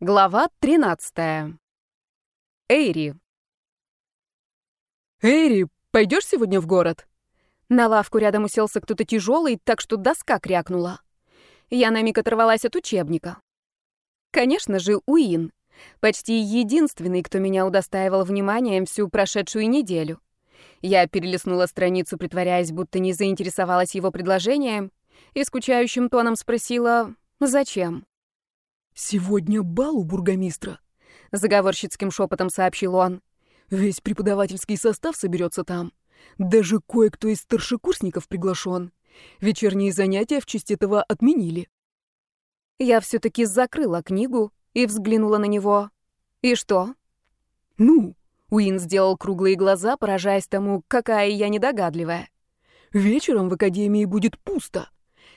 Глава 13. Эйри. «Эйри, пойдешь сегодня в город?» На лавку рядом уселся кто-то тяжелый, так что доска крякнула. Я на миг оторвалась от учебника. Конечно же, Уин. Почти единственный, кто меня удостаивал вниманием всю прошедшую неделю. Я перелистнула страницу, притворяясь, будто не заинтересовалась его предложением, и скучающим тоном спросила «Зачем?». «Сегодня бал у бургомистра», — заговорщицким шепотом сообщил он. «Весь преподавательский состав соберется там. Даже кое-кто из старшекурсников приглашен. Вечерние занятия в честь этого отменили». Я все-таки закрыла книгу и взглянула на него. «И что?» «Ну?» — Уин сделал круглые глаза, поражаясь тому, какая я недогадливая. «Вечером в академии будет пусто.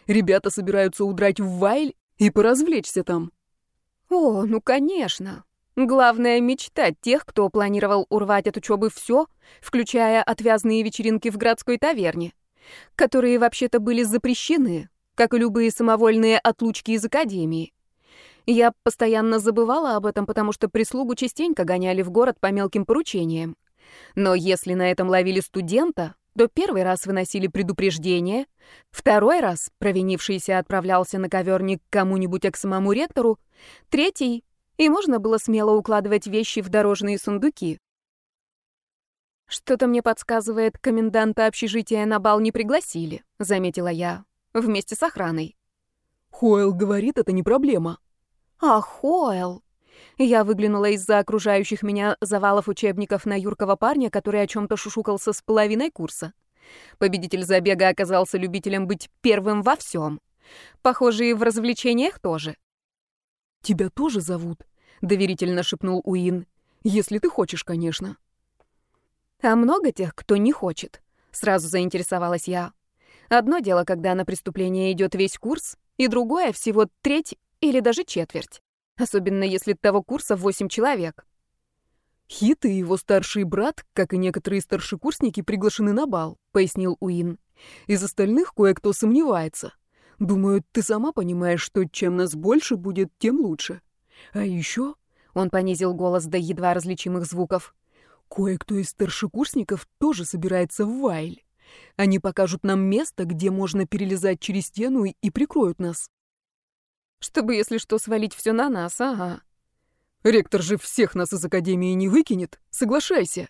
Ребята собираются удрать в Вайль и поразвлечься там. О, ну конечно. Главная мечта тех, кто планировал урвать от учебы все, включая отвязные вечеринки в городской таверне, которые вообще-то были запрещены, как и любые самовольные отлучки из академии. Я постоянно забывала об этом, потому что прислугу частенько гоняли в город по мелким поручениям. Но если на этом ловили студента, то первый раз выносили предупреждение, второй раз провинившийся отправлялся на коверник к кому-нибудь, а к самому ректору, третий, и можно было смело укладывать вещи в дорожные сундуки. «Что-то мне подсказывает, коменданта общежития на бал не пригласили», — заметила я, вместе с охраной. «Хойл говорит, это не проблема». «А, Хойл!» Я выглянула из-за окружающих меня завалов учебников на юркого парня, который о чем-то шушукался с половиной курса. Победитель забега оказался любителем быть первым во всем. Похоже, и в развлечениях тоже. «Тебя тоже зовут?» — доверительно шепнул Уин. «Если ты хочешь, конечно». «А много тех, кто не хочет?» — сразу заинтересовалась я. Одно дело, когда на преступление идет весь курс, и другое — всего треть или даже четверть особенно если того курса восемь человек. «Хит и его старший брат, как и некоторые старшекурсники, приглашены на бал», — пояснил Уин. «Из остальных кое-кто сомневается. Думаю, ты сама понимаешь, что чем нас больше будет, тем лучше. А еще...» — он понизил голос до едва различимых звуков. «Кое-кто из старшекурсников тоже собирается в Вайль. Они покажут нам место, где можно перелезать через стену и прикроют нас. Чтобы, если что, свалить все на нас, ага. Ректор же всех нас из Академии не выкинет, соглашайся.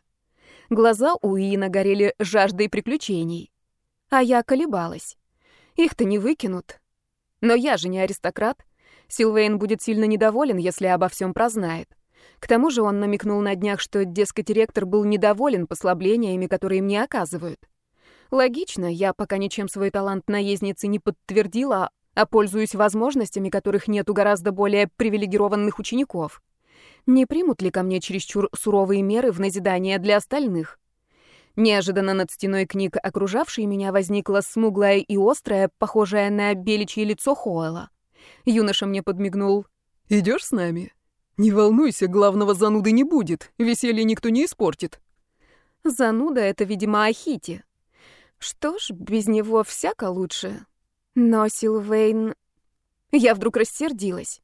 Глаза у Иина горели жаждой приключений. А я колебалась. Их-то не выкинут. Но я же не аристократ. Силвейн будет сильно недоволен, если обо всем прознает. К тому же он намекнул на днях, что, дескать, ректор был недоволен послаблениями, которые мне оказывают. Логично, я пока ничем свой талант наездницы не подтвердила, а пользуюсь возможностями, которых нет у гораздо более привилегированных учеников. Не примут ли ко мне чересчур суровые меры в назидание для остальных? Неожиданно над стеной книг, окружавшей меня, возникла смуглая и острая, похожая на беличье лицо Хоэла. Юноша мне подмигнул. «Идешь с нами? Не волнуйся, главного зануды не будет, веселье никто не испортит». Зануда — это, видимо, Ахити. Что ж, без него всяко лучше. Но Силвейн... Я вдруг рассердилась.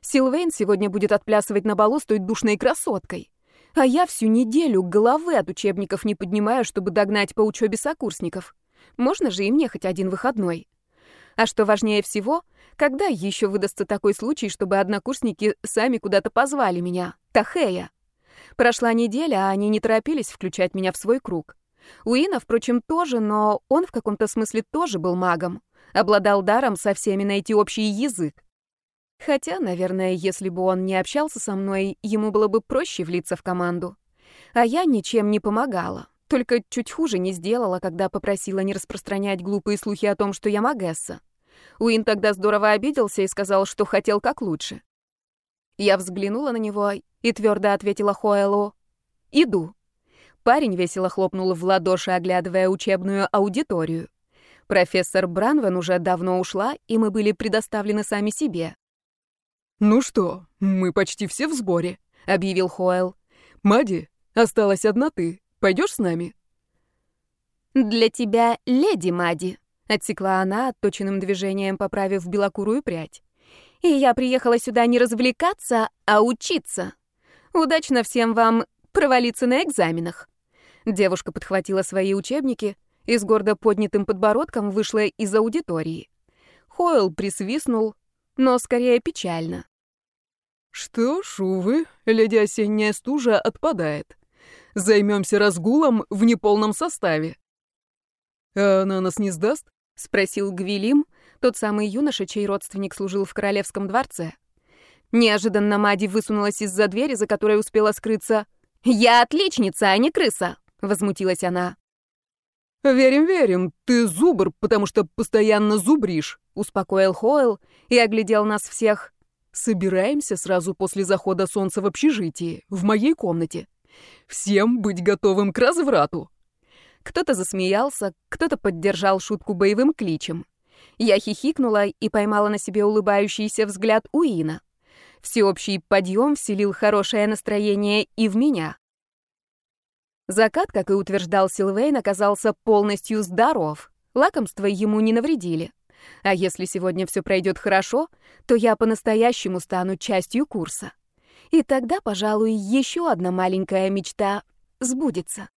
Силвейн сегодня будет отплясывать на балу с той душной красоткой. А я всю неделю головы от учебников не поднимаю, чтобы догнать по учебе сокурсников. Можно же и мне хоть один выходной. А что важнее всего, когда еще выдастся такой случай, чтобы однокурсники сами куда-то позвали меня? Тахея. Прошла неделя, а они не торопились включать меня в свой круг. Уина, впрочем, тоже, но он в каком-то смысле тоже был магом обладал даром со всеми найти общий язык. Хотя, наверное, если бы он не общался со мной, ему было бы проще влиться в команду. А я ничем не помогала, только чуть хуже не сделала, когда попросила не распространять глупые слухи о том, что я магесса. Уин тогда здорово обиделся и сказал, что хотел как лучше. Я взглянула на него и твердо ответила Хоэлу «Иду». Парень весело хлопнул в ладоши, оглядывая учебную аудиторию. Профессор Бранвен уже давно ушла, и мы были предоставлены сами себе. «Ну что, мы почти все в сборе», — объявил Хоэл. «Мади, осталась одна ты. Пойдешь с нами?» «Для тебя леди Мади», — отсекла она, отточенным движением поправив белокурую прядь. И я приехала сюда не развлекаться, а учиться. Удачно всем вам провалиться на экзаменах. Девушка подхватила свои учебники и с гордо поднятым подбородком вышла из аудитории. Хойл присвистнул, но скорее печально. Что ж, увы, леди осенняя стужа отпадает. Займемся разгулом в неполном составе. А она нас не сдаст? Спросил Гвилим, тот самый юноша, чей родственник служил в королевском дворце. Неожиданно Мади высунулась из-за двери, за которой успела скрыться. «Я отличница, а не крыса!» — возмутилась она. «Верим, верим, ты зубр, потому что постоянно зубришь», — успокоил Хойл и оглядел нас всех. «Собираемся сразу после захода солнца в общежитии, в моей комнате. Всем быть готовым к разврату». Кто-то засмеялся, кто-то поддержал шутку боевым кличем. Я хихикнула и поймала на себе улыбающийся взгляд Уина. Всеобщий подъем вселил хорошее настроение и в меня. Закат, как и утверждал Силвейн, оказался полностью здоров. Лакомства ему не навредили. А если сегодня все пройдет хорошо, то я по-настоящему стану частью курса. И тогда, пожалуй, еще одна маленькая мечта сбудется.